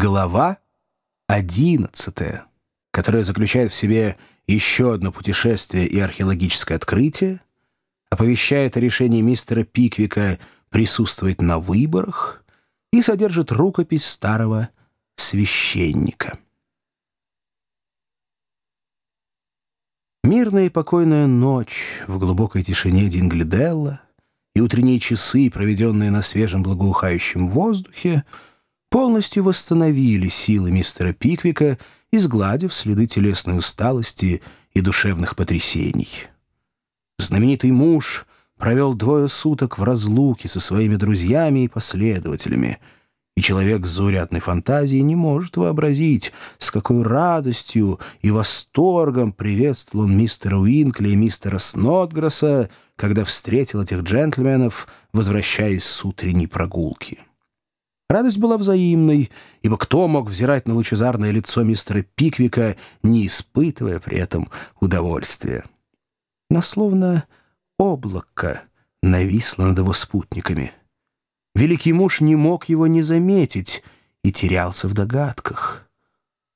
Глава одиннадцатая, которая заключает в себе еще одно путешествие и археологическое открытие, оповещает о решении мистера Пиквика присутствовать на выборах и содержит рукопись старого священника. Мирная и покойная ночь в глубокой тишине Динглиделла и утренние часы, проведенные на свежем благоухающем воздухе, полностью восстановили силы мистера Пиквика, изгладив следы телесной усталости и душевных потрясений. Знаменитый муж провел двое суток в разлуке со своими друзьями и последователями, и человек с заурядной фантазией не может вообразить, с какой радостью и восторгом приветствовал он мистера Уинкли и мистера Снотгресса, когда встретил этих джентльменов, возвращаясь с утренней прогулки. Радость была взаимной, ибо кто мог взирать на лучезарное лицо мистера Пиквика, не испытывая при этом удовольствия? Но словно облако нависло над его спутниками. Великий муж не мог его не заметить и терялся в догадках.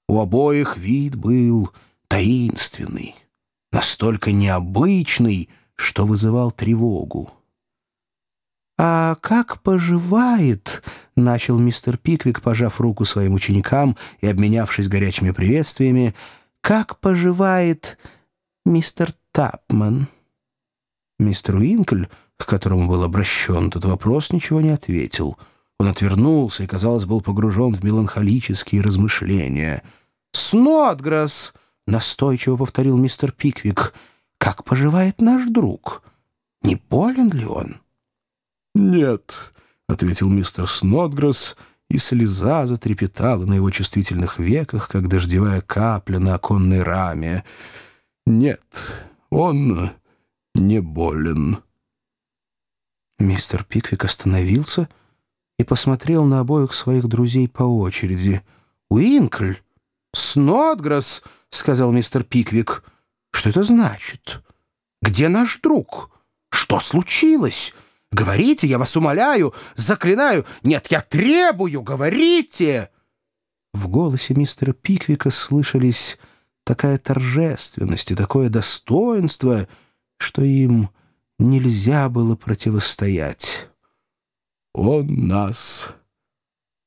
У обоих вид был таинственный, настолько необычный, что вызывал тревогу. «А как поживает?» — начал мистер Пиквик, пожав руку своим ученикам и обменявшись горячими приветствиями. «Как поживает мистер Тапман?» Мистер Уинкль, к которому был обращен этот вопрос, ничего не ответил. Он отвернулся и, казалось, был погружен в меланхолические размышления. «Снотгресс!» — настойчиво повторил мистер Пиквик. «Как поживает наш друг? Не болен ли он?» «Нет», — ответил мистер Снотгресс, и слеза затрепетала на его чувствительных веках, как дождевая капля на оконной раме. «Нет, он не болен». Мистер Пиквик остановился и посмотрел на обоих своих друзей по очереди. «Уинкль! Снотгресс!» — сказал мистер Пиквик. «Что это значит? Где наш друг? Что случилось?» Говорите, я вас умоляю, заклинаю. Нет, я требую, говорите!» В голосе мистера Пиквика слышались такая торжественность и такое достоинство, что им нельзя было противостоять. «Он нас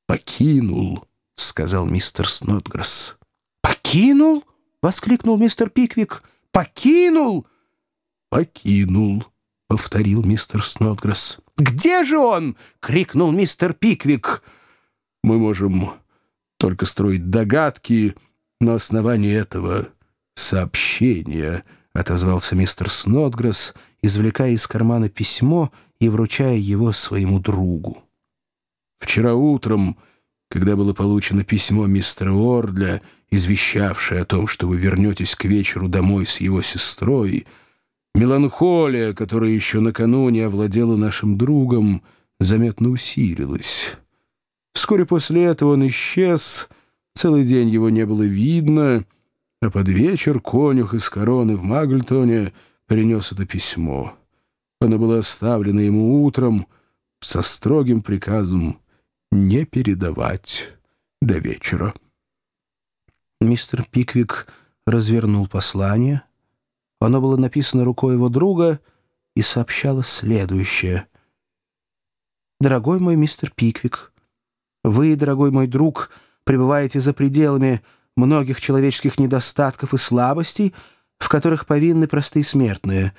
покинул», — сказал мистер Снотгресс. «Покинул?» — воскликнул мистер Пиквик. «Покинул?» «Покинул», — повторил мистер Снотгресс. «Где же он?» — крикнул мистер Пиквик. «Мы можем только строить догадки на основании этого сообщения», — отозвался мистер Снотгресс, извлекая из кармана письмо и вручая его своему другу. «Вчера утром, когда было получено письмо мистера Ордля, извещавшее о том, что вы вернетесь к вечеру домой с его сестрой, — Меланхолия, которая еще накануне овладела нашим другом, заметно усилилась. Вскоре после этого он исчез, целый день его не было видно, а под вечер конюх из короны в Магльтоне принес это письмо. Оно было оставлено ему утром со строгим приказом не передавать до вечера. Мистер Пиквик развернул послание — оно было написано рукой его друга и сообщало следующее. «Дорогой мой мистер Пиквик, вы, дорогой мой друг, пребываете за пределами многих человеческих недостатков и слабостей, в которых повинны простые смертные.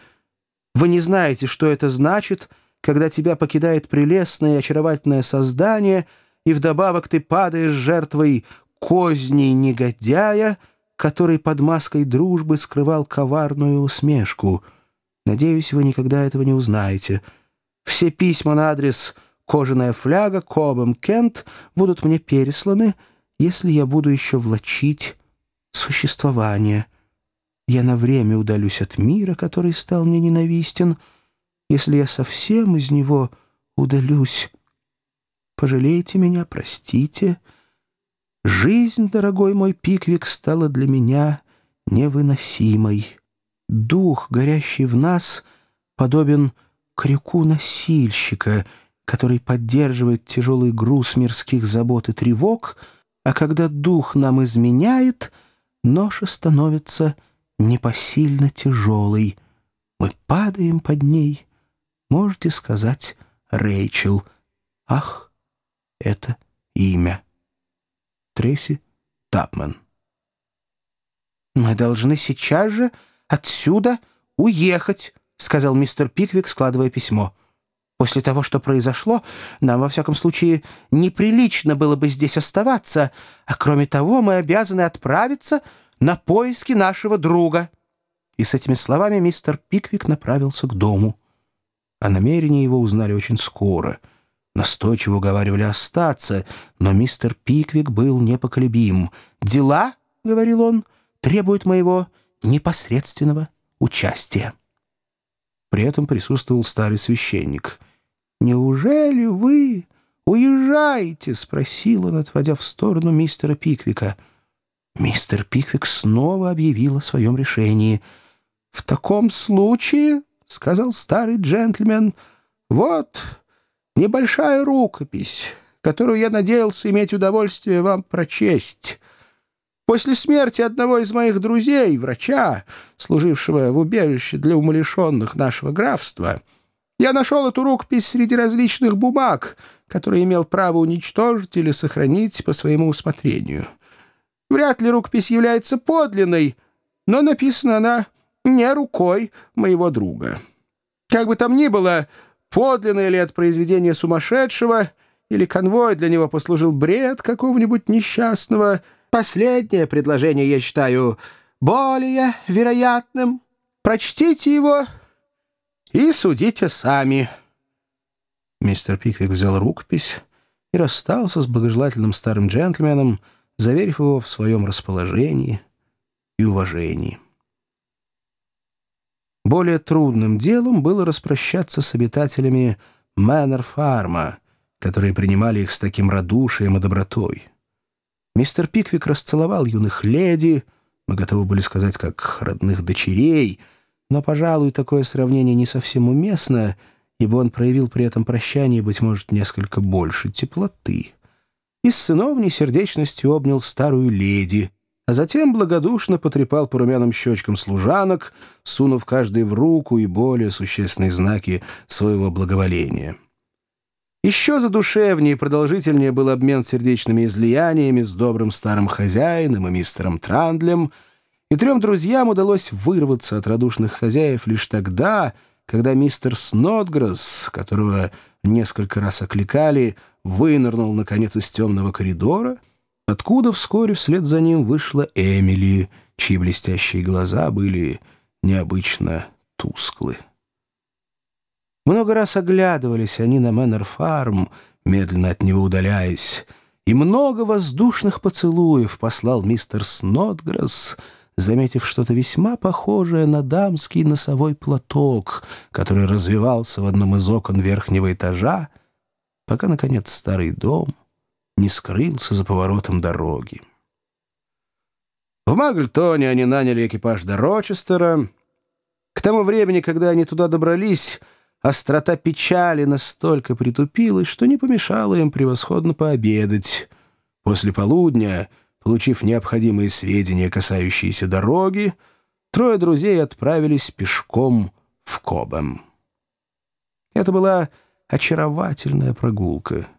Вы не знаете, что это значит, когда тебя покидает прелестное и очаровательное создание, и вдобавок ты падаешь жертвой козней негодяя, который под маской дружбы скрывал коварную усмешку. Надеюсь, вы никогда этого не узнаете. Все письма на адрес «Кожаная фляга», «Кобом», «Кент» будут мне пересланы, если я буду еще влачить существование. Я на время удалюсь от мира, который стал мне ненавистен, если я совсем из него удалюсь. Пожалейте меня, простите — Жизнь, дорогой мой Пиквик, стала для меня невыносимой. Дух, горящий в нас, подобен крюку носильщика, который поддерживает тяжелый груз мирских забот и тревог, а когда дух нам изменяет, ноша становится непосильно тяжелой. Мы падаем под ней, можете сказать, Рэйчел. Ах, это имя. Трейси Тапман. «Мы должны сейчас же отсюда уехать», — сказал мистер Пиквик, складывая письмо. «После того, что произошло, нам, во всяком случае, неприлично было бы здесь оставаться, а кроме того мы обязаны отправиться на поиски нашего друга». И с этими словами мистер Пиквик направился к дому. О намерении его узнали очень скоро. Настойчиво уговаривали остаться, но мистер Пиквик был непоколебим. «Дела, — говорил он, — требуют моего непосредственного участия». При этом присутствовал старый священник. «Неужели вы уезжаете?» — спросил он, отводя в сторону мистера Пиквика. Мистер Пиквик снова объявил о своем решении. «В таком случае...» — сказал старый джентльмен. «Вот небольшая рукопись, которую я надеялся иметь удовольствие вам прочесть». После смерти одного из моих друзей, врача, служившего в убежище для умалишенных нашего графства, я нашел эту рукопись среди различных бумаг, которые имел право уничтожить или сохранить по своему усмотрению. Вряд ли рукопись является подлинной, но написана она не рукой моего друга. Как бы там ни было, подлинное ли это произведение сумасшедшего, или конвой для него послужил бред какого-нибудь несчастного, последнее предложение я считаю более вероятным. Прочтите его и судите сами». Мистер Пиквик взял рукопись и расстался с благожелательным старым джентльменом, заверив его в своем расположении и уважении. Более трудным делом было распрощаться с обитателями Мэннер-фарма, которые принимали их с таким радушием и добротой. Мистер Пиквик расцеловал юных леди, мы готовы были сказать, как родных дочерей, но, пожалуй, такое сравнение не совсем уместно, ибо он проявил при этом прощании, быть может, несколько больше теплоты. И с сыновней сердечностью обнял старую леди — а затем благодушно потрепал по румяным щечкам служанок, сунув каждый в руку и более существенные знаки своего благоволения. Еще задушевнее и продолжительнее был обмен сердечными излияниями с добрым старым хозяином и мистером Трандлем, и трем друзьям удалось вырваться от радушных хозяев лишь тогда, когда мистер Снотгресс, которого несколько раз окликали, вынырнул, наконец, из темного коридора — откуда вскоре вслед за ним вышла Эмили, чьи блестящие глаза были необычно тусклы. Много раз оглядывались они на Мэннер-фарм, медленно от него удаляясь, и много воздушных поцелуев послал мистер Снотгресс, заметив что-то весьма похожее на дамский носовой платок, который развивался в одном из окон верхнего этажа, пока, наконец, старый дом — не скрылся за поворотом дороги. В Магльтоне они наняли экипаж до Рочестера. К тому времени, когда они туда добрались, острота печали настолько притупилась, что не помешало им превосходно пообедать. После полудня, получив необходимые сведения, касающиеся дороги, трое друзей отправились пешком в Кобэм. Это была очаровательная прогулка —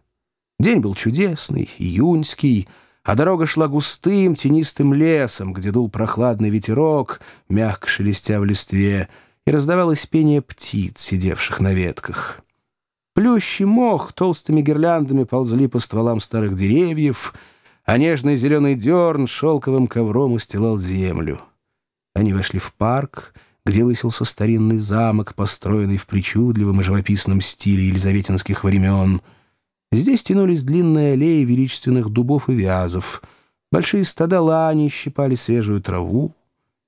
День был чудесный, июньский, а дорога шла густым, тенистым лесом, где дул прохладный ветерок, мягко шелестя в листве, и раздавалось пение птиц, сидевших на ветках. Плющий мох толстыми гирляндами ползли по стволам старых деревьев, а нежный зеленый дерн шелковым ковром устилал землю. Они вошли в парк, где высился старинный замок, построенный в причудливом и живописном стиле елизаветинских времен — Здесь тянулись длинные аллеи величественных дубов и вязов. Большие стада лани щипали свежую траву.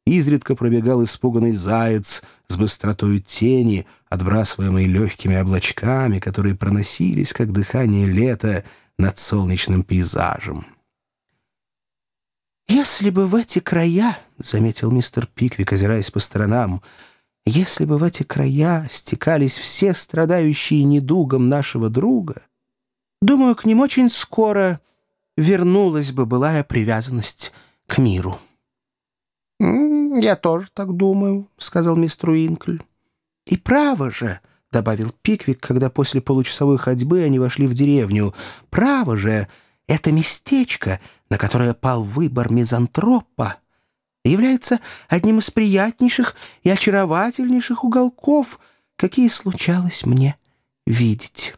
Изредка пробегал испуганный заяц с быстротой тени, отбрасываемой легкими облачками, которые проносились, как дыхание лета, над солнечным пейзажем. «Если бы в эти края, — заметил мистер Пиквик, озираясь по сторонам, — если бы в эти края стекались все страдающие недугом нашего друга, Думаю, к ним очень скоро вернулась бы былая привязанность к миру. «Я тоже так думаю», — сказал мистер Уинкль. «И право же», — добавил Пиквик, когда после получасовой ходьбы они вошли в деревню, «право же, это местечко, на которое пал выбор мизантропа, является одним из приятнейших и очаровательнейших уголков, какие случалось мне видеть».